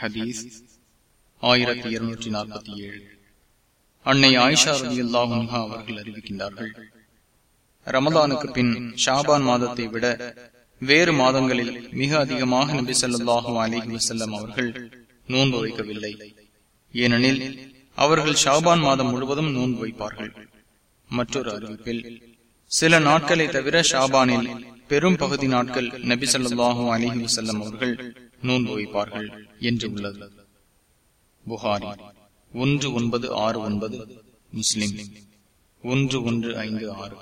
ஹதீஸ் ஆயிரத்தி இருநூற்றி நாற்பத்தி ஏழு. அன்னை ஆயிஷா ரவி அல்லாஹா அவர்கள் அறிவிக்கின்றார்கள் ரமதானுக்கு பின் ஷாபான் மாதத்தை விட வேறு மாதங்களில் மிக அதிகமாக நபி சொல்லாஹு அலிஹி வசல்லம் அவர்கள் நோன்பு வைக்கவில்லை. ஏனெனில் அவர்கள் ஷாபான் மாதம் முழுவதும் நோன்பு வைப்பார்கள். மற்றொரு அறிவிப்பில் சில நாட்களை தவிர ஷாபானில் பெரும் பகுதி நாட்கள் நபி சொல்லாஹு அலிஹி வசல்லம் அவர்கள் நோன்பு வைப்பார்கள் என்று உள்ளது. புகாரி ஒன்று ஒன்பது ஆறு ஒன்பது முஸ்லிம் ஒன்று ஒன்று ஐந்து ஆறு.